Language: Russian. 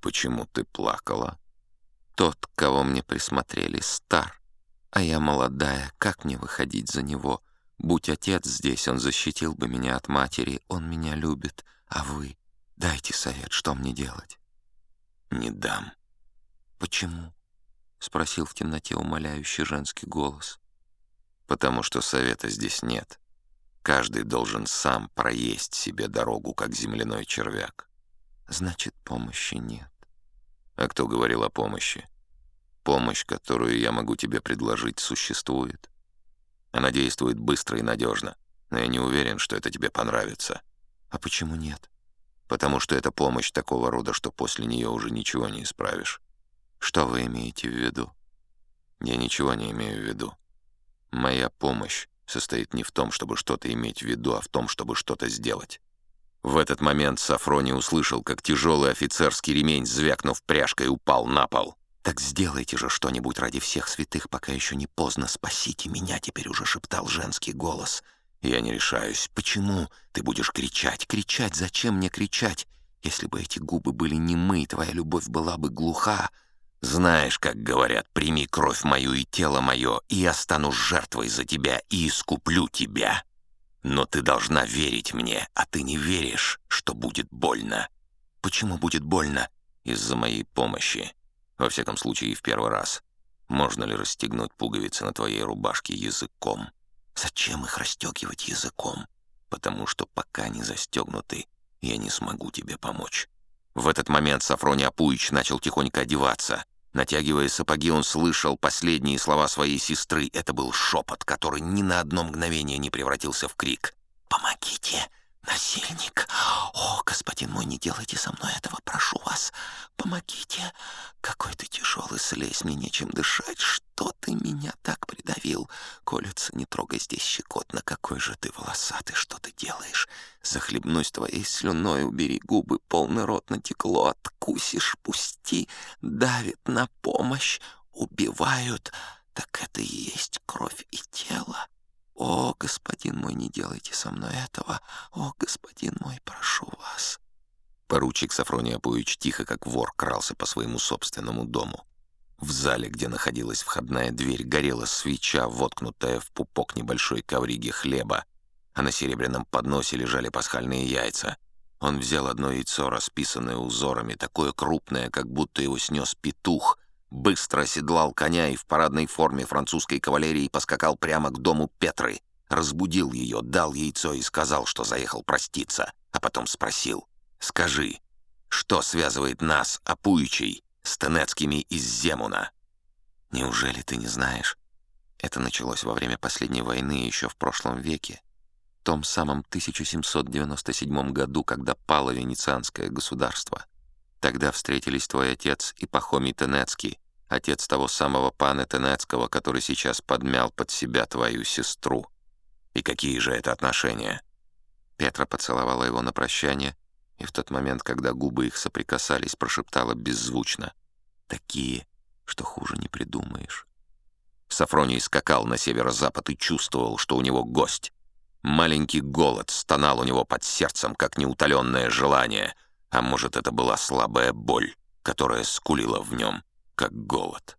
Почему ты плакала? Тот, кого мне присмотрели, стар, а я молодая, как мне выходить за него? Будь отец здесь, он защитил бы меня от матери, он меня любит, а вы? Дайте совет, что мне делать? Не дам. Почему? Спросил в темноте умоляющий женский голос. Потому что совета здесь нет. Каждый должен сам проесть себе дорогу, как земляной червяк. Значит, помощи нет. А кто говорил о помощи? Помощь, которую я могу тебе предложить, существует. Она действует быстро и надежно, но я не уверен, что это тебе понравится. А почему нет? Потому что это помощь такого рода, что после нее уже ничего не исправишь. Что вы имеете в виду? Я ничего не имею в виду. Моя помощь состоит не в том, чтобы что-то иметь в виду, а в том, чтобы что-то сделать. В этот момент Сафрони услышал, как тяжелый офицерский ремень, звякнув пряжкой, упал на пол. «Так сделайте же что-нибудь ради всех святых, пока еще не поздно. Спасите меня!» — теперь уже шептал женский голос. «Я не решаюсь. Почему ты будешь кричать? Кричать? Зачем мне кричать? Если бы эти губы были немы, твоя любовь была бы глуха. Знаешь, как говорят, прими кровь мою и тело мое, и я стану жертвой за тебя и искуплю тебя». Но ты должна верить мне, а ты не веришь, что будет больно. Почему будет больно? Из-за моей помощи. Во всяком случае, в первый раз. Можно ли расстегнуть пуговицы на твоей рубашке языком? Зачем их расстегивать языком? Потому что пока не застегнуты, я не смогу тебе помочь. В этот момент Сафроний Апуич начал тихонько одеваться. Натягивая сапоги, он слышал последние слова своей сестры. Это был шепот, который ни на одно мгновение не превратился в крик. «Помогите! Насильник! О, господин мой, не делайте со мной этого, прошу вас! Помогите! Какой ты тяжелый, слезь, мне нечем дышать! Что ты меня так придавил? Колется, не трогай здесь щекотно, какой же ты волосатый, что ты делаешь? Захлебнусь твоей слюной, убери губы, полный рот натекло, откусишь, пусти, давит на помощь, убивают, так это и есть кровь и тело. О, господин мой, не делайте со мной этого, о, господин мой, прошу вас. Поручик Сафроний Апуевич тихо, как вор, крался по своему собственному дому. В зале, где находилась входная дверь, горела свеча, воткнутая в пупок небольшой ковриги хлеба, а на серебряном подносе лежали пасхальные яйца. Он взял одно яйцо, расписанное узорами, такое крупное, как будто его снес петух, быстро оседлал коня и в парадной форме французской кавалерии поскакал прямо к дому Петры, разбудил ее, дал яйцо и сказал, что заехал проститься, а потом спросил, «Скажи, что связывает нас, Апуичей, с Тенецкими из Земуна?» «Неужели ты не знаешь?» Это началось во время последней войны еще в прошлом веке том самом 1797 году, когда пало Венецианское государство. Тогда встретились твой отец и Пахомий Тенецкий, отец того самого пана Тенецкого, который сейчас подмял под себя твою сестру. И какие же это отношения?» Петра поцеловала его на прощание, и в тот момент, когда губы их соприкасались, прошептала беззвучно. «Такие, что хуже не придумаешь». Сафроний скакал на северо-запад и чувствовал, что у него гость. Маленький голод стонал у него под сердцем, как неутоленное желание, а может, это была слабая боль, которая скулила в нем, как голод.